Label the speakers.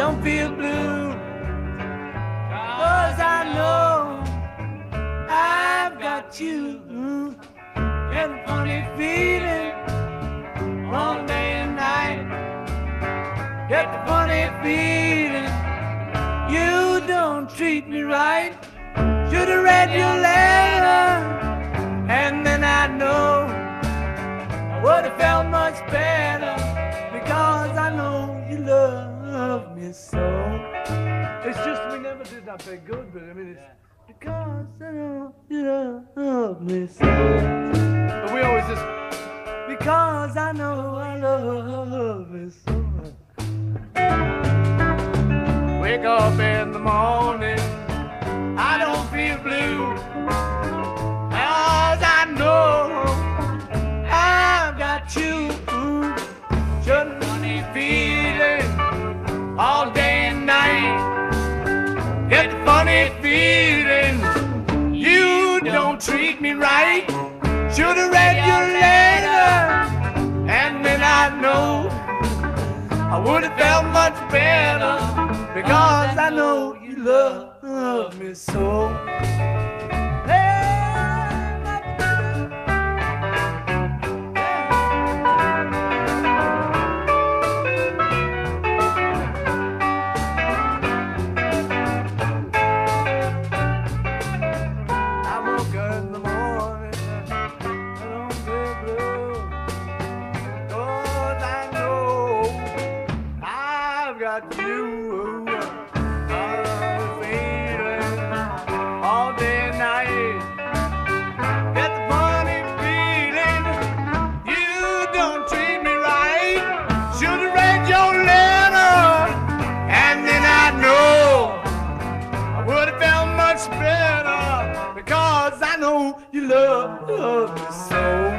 Speaker 1: Don't feel blue, cause I know I've got you. And a funny feeling all day and night. Get the funny feeling you don't treat me right. Should have read your letter, and then I know I would have felt much better because I know you love me so. It's just we never did that very good, but I mean it's because I know you love me so. But we always just because I know I love you so. Wake up in the morning, funny feeling you don't treat me right. Should've read your letter, and then I know I would have felt much better because I know you love me so. Got you. I'm feeling all day and night. Get the funny feeling you don't treat me right. Should've read your letter, and then I know I would have felt much better because I know you love, love me so.